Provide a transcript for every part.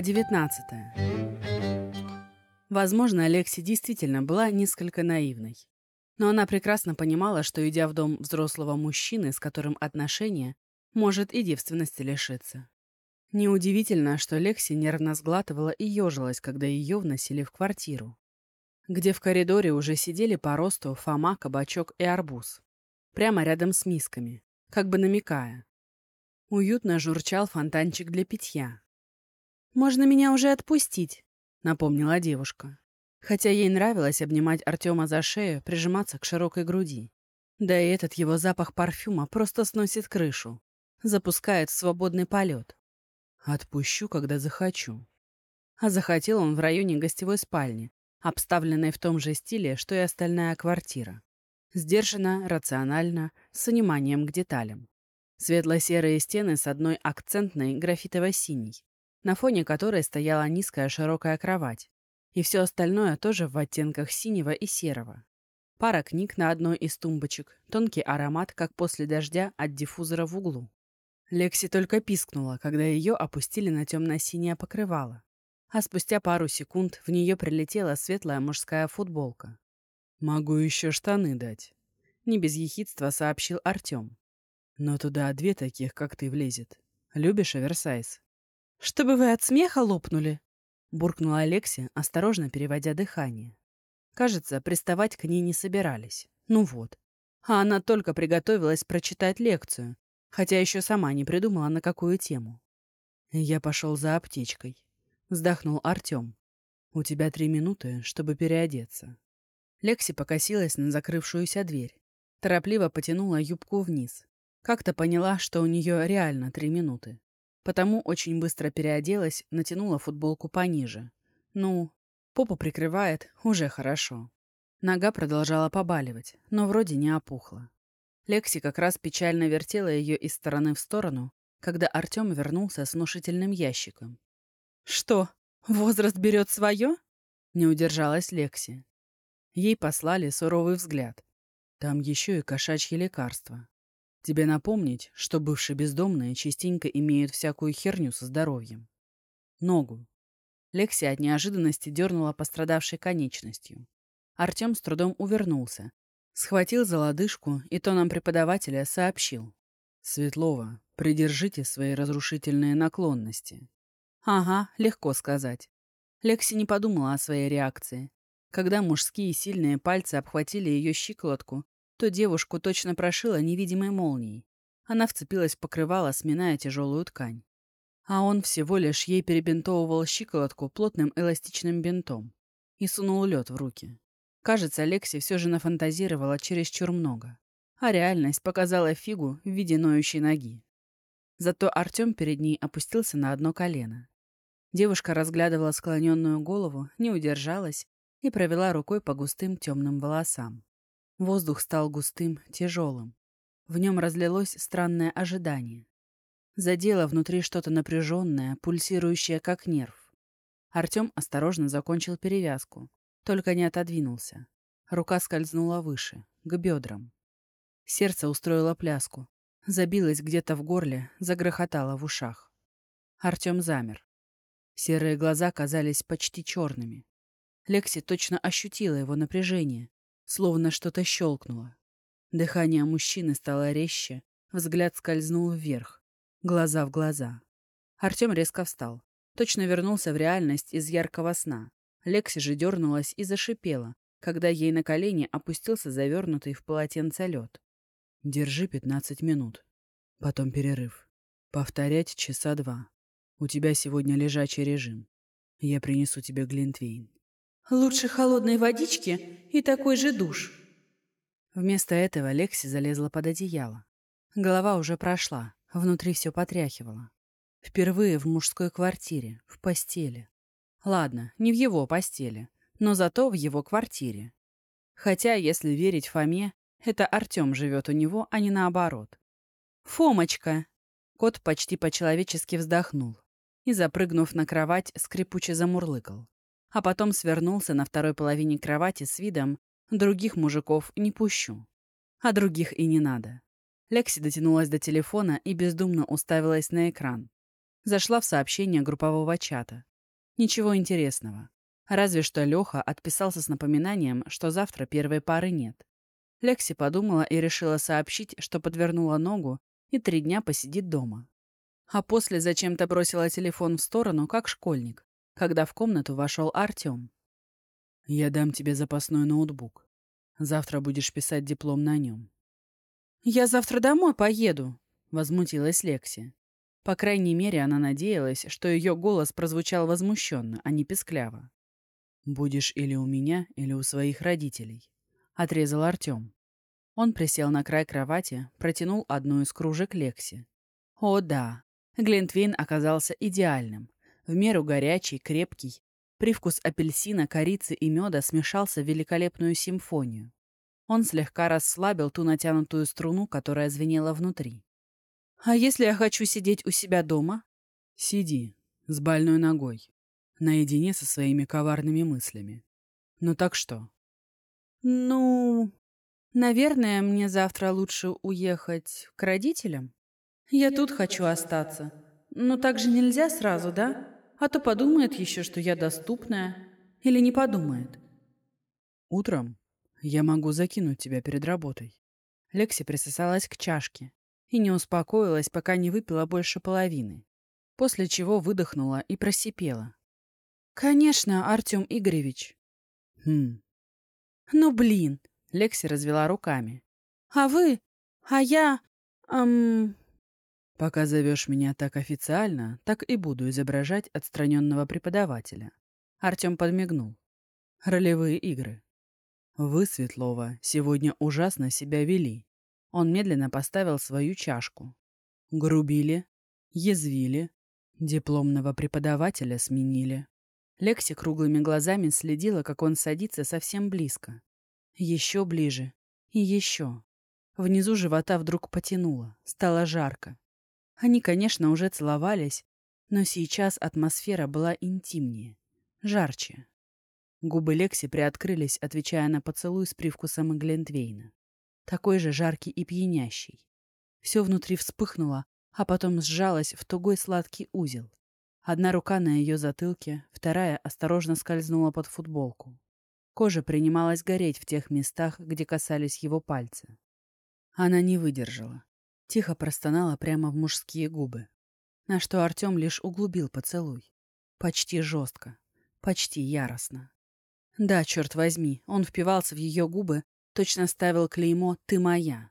Глава 19. Возможно, Алекси действительно была несколько наивной. Но она прекрасно понимала, что, идя в дом взрослого мужчины, с которым отношения, может и девственности лишиться. Неудивительно, что Лекси нервно сглатывала и ежилась, когда ее вносили в квартиру, где в коридоре уже сидели по росту Фома, Кабачок и Арбуз. Прямо рядом с мисками, как бы намекая. Уютно журчал фонтанчик для питья. «Можно меня уже отпустить?» — напомнила девушка. Хотя ей нравилось обнимать Артема за шею, прижиматься к широкой груди. Да и этот его запах парфюма просто сносит крышу. Запускает в свободный полет. Отпущу, когда захочу. А захотел он в районе гостевой спальни, обставленной в том же стиле, что и остальная квартира. Сдержанно, рационально, с вниманием к деталям. Светло-серые стены с одной акцентной графитово-синей, на фоне которой стояла низкая широкая кровать. И все остальное тоже в оттенках синего и серого. Пара книг на одной из тумбочек, тонкий аромат, как после дождя от диффузора в углу. Лекси только пискнула, когда ее опустили на темно-синее покрывало. А спустя пару секунд в нее прилетела светлая мужская футболка. «Могу еще штаны дать», — не без ехидства сообщил Артем. «Но туда две таких, как ты, влезет. Любишь оверсайз?» «Чтобы вы от смеха лопнули», — буркнула Алексия, осторожно переводя дыхание. Кажется, приставать к ней не собирались. Ну вот. А она только приготовилась прочитать лекцию, хотя еще сама не придумала, на какую тему. Я пошел за аптечкой. Вздохнул Артем. У тебя три минуты, чтобы переодеться. Лекси покосилась на закрывшуюся дверь. Торопливо потянула юбку вниз. Как-то поняла, что у нее реально три минуты. Потому очень быстро переоделась, натянула футболку пониже. Ну, попу прикрывает, уже хорошо. Нога продолжала побаливать, но вроде не опухла. Лекси как раз печально вертела ее из стороны в сторону, когда Артем вернулся с внушительным ящиком. «Что, возраст берет свое?» — не удержалась Лекси. Ей послали суровый взгляд. Там еще и кошачьи лекарства. Тебе напомнить, что бывшие бездомные частенько имеют всякую херню со здоровьем. Ногу. Лекси от неожиданности дернула пострадавшей конечностью. Артем с трудом увернулся, Схватил за лодыжку и тоном преподавателя сообщил. «Светлова, придержите свои разрушительные наклонности». «Ага, легко сказать». Лекси не подумала о своей реакции. Когда мужские сильные пальцы обхватили ее щиколотку, то девушку точно прошила невидимой молнией. Она вцепилась в покрывало, сминая тяжелую ткань. А он всего лишь ей перебинтовывал щиколотку плотным эластичным бинтом и сунул лед в руки. Кажется, Лекси все же нафантазировала чересчур много. А реальность показала фигу в виде ноющей ноги. Зато Артем перед ней опустился на одно колено. Девушка разглядывала склоненную голову, не удержалась и провела рукой по густым темным волосам. Воздух стал густым, тяжелым. В нем разлилось странное ожидание. Задело внутри что-то напряженное, пульсирующее, как нерв. Артем осторожно закончил перевязку, только не отодвинулся. Рука скользнула выше, к бедрам. Сердце устроило пляску. Забилось где-то в горле, загрохотало в ушах. Артем замер. Серые глаза казались почти черными. Лекси точно ощутила его напряжение, словно что-то щелкнуло. Дыхание мужчины стало резче, взгляд скользнул вверх, глаза в глаза. Артем резко встал. Точно вернулся в реальность из яркого сна. Лекси же дернулась и зашипела, когда ей на колени опустился завернутый в полотенце лед. «Держи пятнадцать минут. Потом перерыв. Повторять часа два. У тебя сегодня лежачий режим. Я принесу тебе глинтвейн». «Лучше холодной водички и такой же душ». Вместо этого Лекси залезла под одеяло. Голова уже прошла, внутри все потряхивало. Впервые в мужской квартире, в постели. Ладно, не в его постели, но зато в его квартире. Хотя, если верить Фоме, это Артем живет у него, а не наоборот. «Фомочка!» Кот почти по-человечески вздохнул и, запрыгнув на кровать, скрипуче замурлыкал. А потом свернулся на второй половине кровати с видом «других мужиков не пущу». А других и не надо. Лекси дотянулась до телефона и бездумно уставилась на экран. Зашла в сообщение группового чата. Ничего интересного. Разве что Леха отписался с напоминанием, что завтра первой пары нет. Лекси подумала и решила сообщить, что подвернула ногу и три дня посидит дома. А после зачем-то бросила телефон в сторону, как школьник, когда в комнату вошел Артем. «Я дам тебе запасной ноутбук. Завтра будешь писать диплом на нем». «Я завтра домой поеду», — возмутилась Лекси. По крайней мере, она надеялась, что ее голос прозвучал возмущенно, а не пескляво. «Будешь или у меня, или у своих родителей», — отрезал Артем. Он присел на край кровати, протянул одну из кружек Лекси. О да, Глинтвейн оказался идеальным. В меру горячий, крепкий. Привкус апельсина, корицы и меда смешался в великолепную симфонию. Он слегка расслабил ту натянутую струну, которая звенела внутри. «А если я хочу сидеть у себя дома?» «Сиди, с больной ногой, наедине со своими коварными мыслями. Ну так что?» «Ну, наверное, мне завтра лучше уехать к родителям. Я тут хочу остаться. Но так же нельзя сразу, да? А то подумает еще, что я доступная. Или не подумает?» «Утром я могу закинуть тебя перед работой». Лекси присосалась к чашке, и не успокоилась, пока не выпила больше половины, после чего выдохнула и просипела. «Конечно, Артем Игоревич». «Хм». «Ну, блин!» — Лекси развела руками. «А вы? А я... эм...» «Пока зовешь меня так официально, так и буду изображать отстраненного преподавателя». Артем подмигнул. «Ролевые игры. Вы, Светлова, сегодня ужасно себя вели. Он медленно поставил свою чашку. Грубили, язвили, дипломного преподавателя сменили. Лекси круглыми глазами следила, как он садится совсем близко. Еще ближе. И еще. Внизу живота вдруг потянуло. Стало жарко. Они, конечно, уже целовались, но сейчас атмосфера была интимнее, жарче. Губы Лекси приоткрылись, отвечая на поцелуй с привкусом Глентвейна такой же жаркий и пьянящий. Все внутри вспыхнуло, а потом сжалось в тугой сладкий узел. Одна рука на ее затылке, вторая осторожно скользнула под футболку. Кожа принималась гореть в тех местах, где касались его пальцы. Она не выдержала. Тихо простонала прямо в мужские губы. На что Артем лишь углубил поцелуй. Почти жестко. Почти яростно. Да, черт возьми, он впивался в ее губы, Точно ставил клеймо «Ты моя».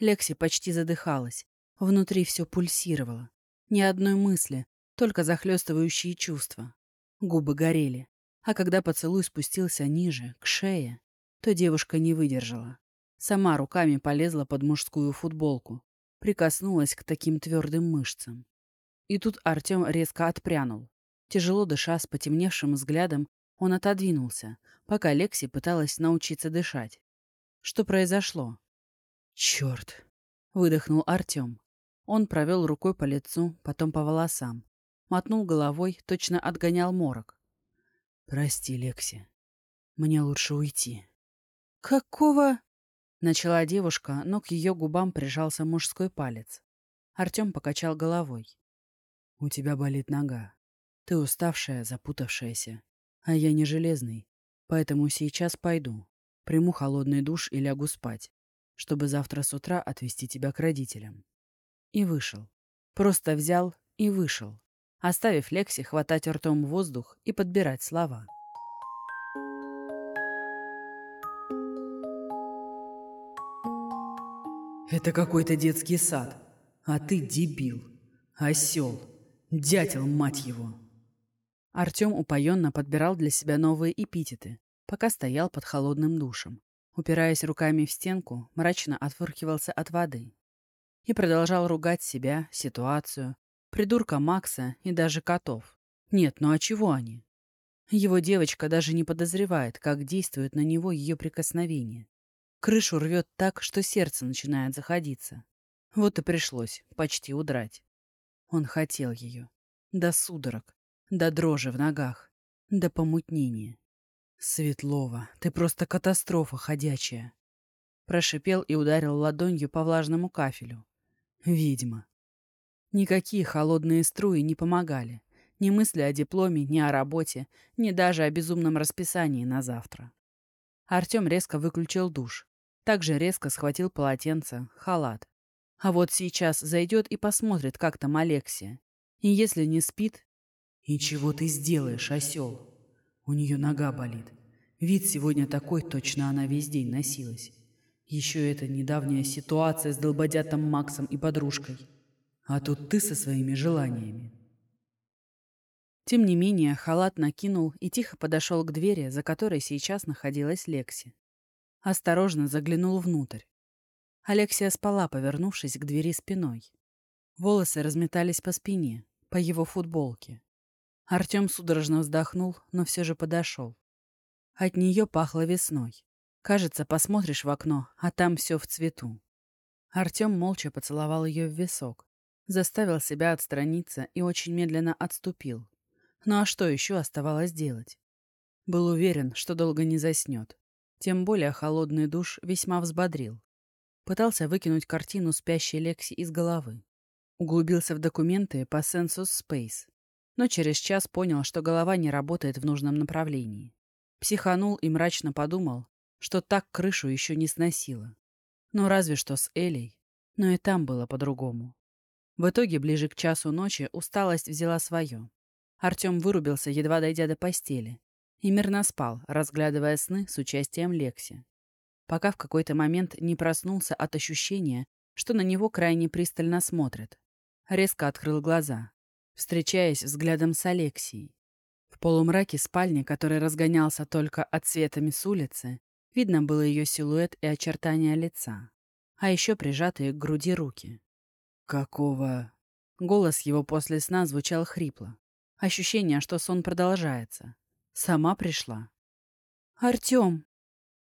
Лекси почти задыхалась. Внутри все пульсировало. Ни одной мысли, только захлестывающие чувства. Губы горели. А когда поцелуй спустился ниже, к шее, то девушка не выдержала. Сама руками полезла под мужскую футболку, прикоснулась к таким твердым мышцам. И тут Артем резко отпрянул. Тяжело дыша с потемневшим взглядом, он отодвинулся, пока Лекси пыталась научиться дышать. Что произошло? Черт! Выдохнул Артем. Он провел рукой по лицу, потом по волосам. Мотнул головой, точно отгонял морок. «Прости, Лекси. Мне лучше уйти». «Какого?» — начала девушка, но к ее губам прижался мужской палец. Артем покачал головой. «У тебя болит нога. Ты уставшая, запутавшаяся. А я не железный, поэтому сейчас пойду. Приму холодный душ и лягу спать, чтобы завтра с утра отвезти тебя к родителям. И вышел. Просто взял и вышел, оставив Лекси хватать ртом воздух и подбирать слова. «Это какой-то детский сад, а ты дебил, осел, дятел, мать его!» Артем упоенно подбирал для себя новые эпитеты, пока стоял под холодным душем. Упираясь руками в стенку, мрачно отфыркивался от воды. И продолжал ругать себя, ситуацию, придурка Макса и даже котов. Нет, ну а чего они? Его девочка даже не подозревает, как действует на него ее прикосновение. Крышу рвет так, что сердце начинает заходиться. Вот и пришлось почти удрать. Он хотел ее. До судорог, до дрожи в ногах, до помутнения. «Светлова, ты просто катастрофа ходячая!» Прошипел и ударил ладонью по влажному кафелю. «Ведьма!» Никакие холодные струи не помогали. Ни мысли о дипломе, ни о работе, ни даже о безумном расписании на завтра. Артем резко выключил душ. Также резко схватил полотенце, халат. А вот сейчас зайдет и посмотрит, как там Алексия. И если не спит... «И чего ты сделаешь, осел?» У нее нога болит. Вид сегодня такой, точно она весь день носилась. Еще эта недавняя ситуация с долбодятом Максом и подружкой. А тут ты со своими желаниями. Тем не менее, халат накинул и тихо подошел к двери, за которой сейчас находилась Лекси. Осторожно заглянул внутрь. Алексия спала, повернувшись к двери спиной. Волосы разметались по спине, по его футболке. Артем судорожно вздохнул, но все же подошел. От нее пахло весной. Кажется, посмотришь в окно, а там все в цвету. Артем молча поцеловал ее в висок, заставил себя отстраниться и очень медленно отступил. Ну а что еще оставалось делать? Был уверен, что долго не заснет. Тем более холодный душ весьма взбодрил. Пытался выкинуть картину спящей Лекси из головы. Углубился в документы по Census Space. Но через час понял, что голова не работает в нужном направлении. Психанул и мрачно подумал, что так крышу еще не сносило. Ну, разве что с Элей. Но и там было по-другому. В итоге, ближе к часу ночи, усталость взяла свое. Артем вырубился, едва дойдя до постели. И мирно спал, разглядывая сны с участием Лекси. Пока в какой-то момент не проснулся от ощущения, что на него крайне пристально смотрят. Резко открыл глаза, встречаясь взглядом с Алексией. В полумраке спальни, который разгонялся только от светами с улицы, видно было ее силуэт и очертания лица, а еще прижатые к груди руки. «Какого...» Голос его после сна звучал хрипло. Ощущение, что сон продолжается. Сама пришла. «Артем!»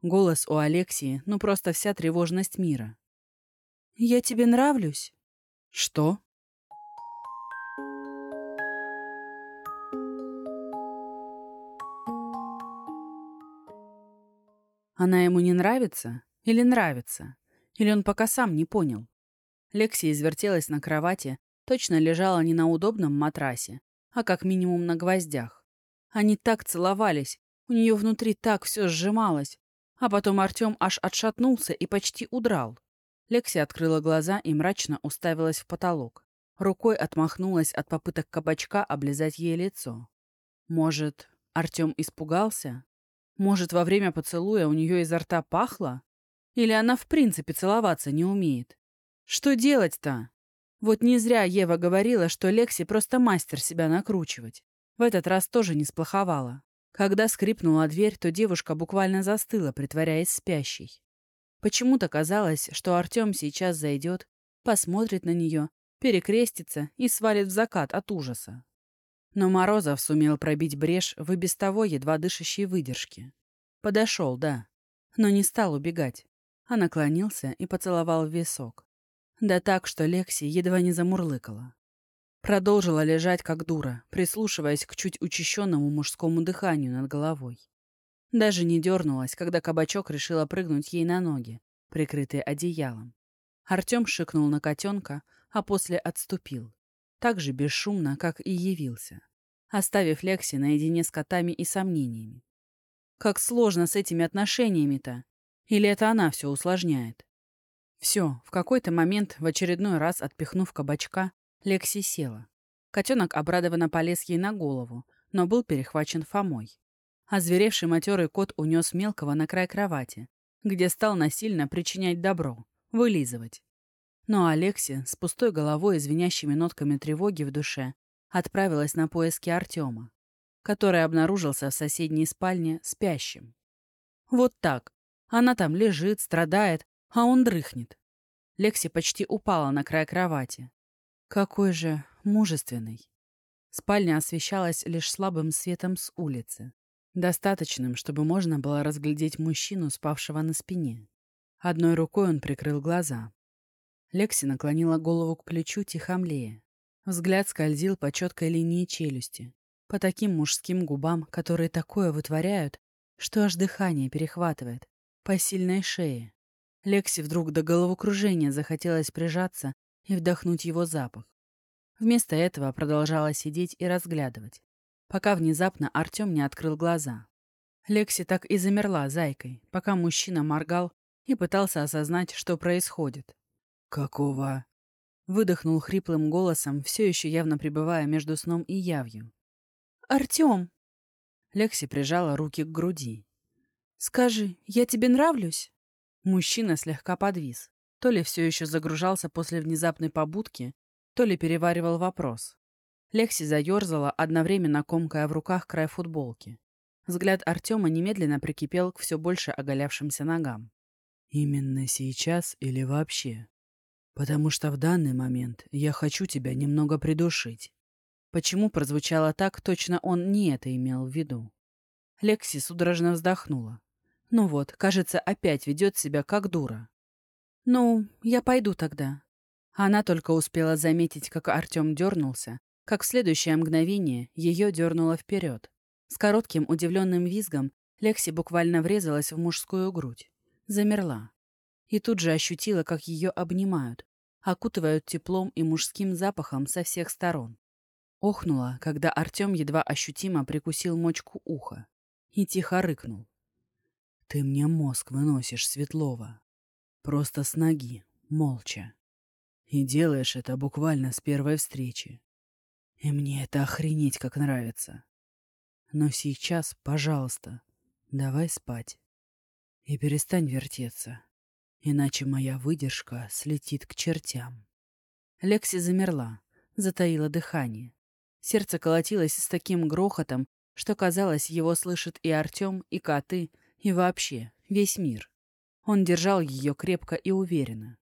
Голос у Алексии, ну просто вся тревожность мира. «Я тебе нравлюсь?» «Что?» Она ему не нравится? Или нравится? Или он пока сам не понял? Лекси извертелась на кровати, точно лежала не на удобном матрасе, а как минимум на гвоздях. Они так целовались, у нее внутри так все сжималось. А потом Артем аж отшатнулся и почти удрал. Лекси открыла глаза и мрачно уставилась в потолок. Рукой отмахнулась от попыток кабачка облизать ей лицо. Может, Артем испугался? Может, во время поцелуя у нее изо рта пахло? Или она в принципе целоваться не умеет? Что делать-то? Вот не зря Ева говорила, что Лекси просто мастер себя накручивать. В этот раз тоже не сплоховала. Когда скрипнула дверь, то девушка буквально застыла, притворяясь спящей. Почему-то казалось, что Артем сейчас зайдет, посмотрит на нее, перекрестится и свалит в закат от ужаса. Но Морозов сумел пробить брешь в и без того едва дышащей выдержке. Подошел, да, но не стал убегать, а наклонился и поцеловал в висок. Да так, что Лекси едва не замурлыкала. Продолжила лежать как дура, прислушиваясь к чуть учащенному мужскому дыханию над головой. Даже не дернулась, когда кабачок решила прыгнуть ей на ноги, прикрытые одеялом. Артем шикнул на котенка, а после отступил так же бесшумно, как и явился, оставив Лекси наедине с котами и сомнениями. Как сложно с этими отношениями-то? Или это она все усложняет? Все, в какой-то момент, в очередной раз отпихнув кабачка, Лекси села. Котенок обрадованно полез ей на голову, но был перехвачен Фомой. Озверевший матерый кот унес мелкого на край кровати, где стал насильно причинять добро, вылизывать. Но Алексия, с пустой головой и звенящими нотками тревоги в душе, отправилась на поиски Артема, который обнаружился в соседней спальне спящим. Вот так. Она там лежит, страдает, а он дрыхнет. Лекси почти упала на край кровати. Какой же мужественный. Спальня освещалась лишь слабым светом с улицы. Достаточным, чтобы можно было разглядеть мужчину, спавшего на спине. Одной рукой он прикрыл глаза. Лекси наклонила голову к плечу, тихомлея. Взгляд скользил по четкой линии челюсти, по таким мужским губам, которые такое вытворяют, что аж дыхание перехватывает, по сильной шее. Лекси вдруг до головокружения захотелось прижаться и вдохнуть его запах. Вместо этого продолжала сидеть и разглядывать, пока внезапно Артем не открыл глаза. Лекси так и замерла зайкой, пока мужчина моргал и пытался осознать, что происходит. «Какого?» Выдохнул хриплым голосом, все еще явно пребывая между сном и явью. «Артем!» Лекси прижала руки к груди. «Скажи, я тебе нравлюсь?» Мужчина слегка подвис. То ли все еще загружался после внезапной побудки, то ли переваривал вопрос. Лекси заерзала, одновременно комкая в руках край футболки. Взгляд Артема немедленно прикипел к все больше оголявшимся ногам. «Именно сейчас или вообще? Потому что в данный момент я хочу тебя немного придушить». Почему прозвучало так, точно он не это имел в виду. Лекси судорожно вздохнула. Ну вот, кажется, опять ведет себя как дура. «Ну, я пойду тогда». Она только успела заметить, как Артем дернулся, как в следующее мгновение ее дернуло вперед. С коротким удивленным визгом Лекси буквально врезалась в мужскую грудь. Замерла. И тут же ощутила, как ее обнимают, окутывают теплом и мужским запахом со всех сторон. Охнула, когда Артем едва ощутимо прикусил мочку уха и тихо рыкнул. «Ты мне мозг выносишь, Светлова. Просто с ноги, молча. И делаешь это буквально с первой встречи. И мне это охренеть как нравится. Но сейчас, пожалуйста, давай спать. И перестань вертеться, иначе моя выдержка слетит к чертям». Лекси замерла, затаила дыхание. Сердце колотилось с таким грохотом, что, казалось, его слышат и Артем, и коты, и вообще весь мир. Он держал ее крепко и уверенно.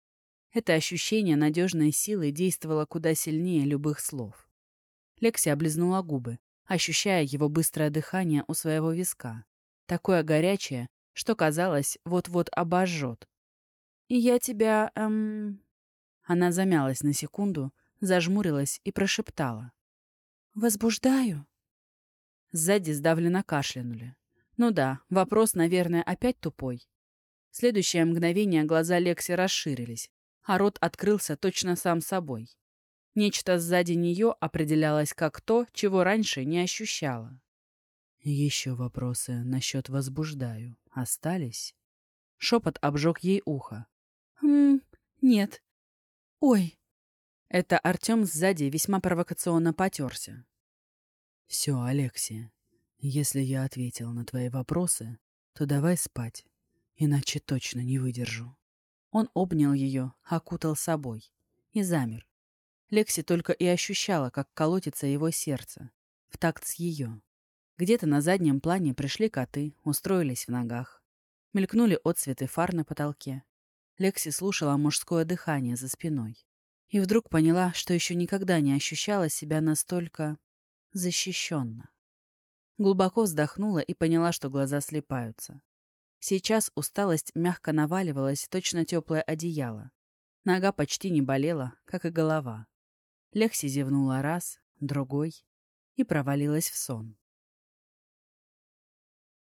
Это ощущение надежной силы действовало куда сильнее любых слов. Лекси облизнула губы, ощущая его быстрое дыхание у своего виска. Такое горячее, что, казалось, вот-вот обожжет. «И я тебя, эм...» Она замялась на секунду, зажмурилась и прошептала. «Возбуждаю?» Сзади сдавленно кашлянули. Ну да, вопрос, наверное, опять тупой. В следующее мгновение глаза Лекси расширились, а рот открылся точно сам собой. Нечто сзади нее определялось как то, чего раньше не ощущала. «Еще вопросы насчет возбуждаю остались?» Шепот обжег ей ухо. «Хм, нет. Ой!» Это Артем сзади весьма провокационно потерся. «Все, Алексия, если я ответил на твои вопросы, то давай спать, иначе точно не выдержу». Он обнял ее, окутал собой и замер. Лекси только и ощущала, как колотится его сердце, в такт с ее. Где-то на заднем плане пришли коты, устроились в ногах. Мелькнули отцветы фар на потолке. Лекси слушала мужское дыхание за спиной. И вдруг поняла, что еще никогда не ощущала себя настолько защищенно. Глубоко вздохнула и поняла, что глаза слепаются. Сейчас усталость мягко наваливалась, точно теплое одеяло. Нога почти не болела, как и голова. Лекси зевнула раз, другой и провалилась в сон.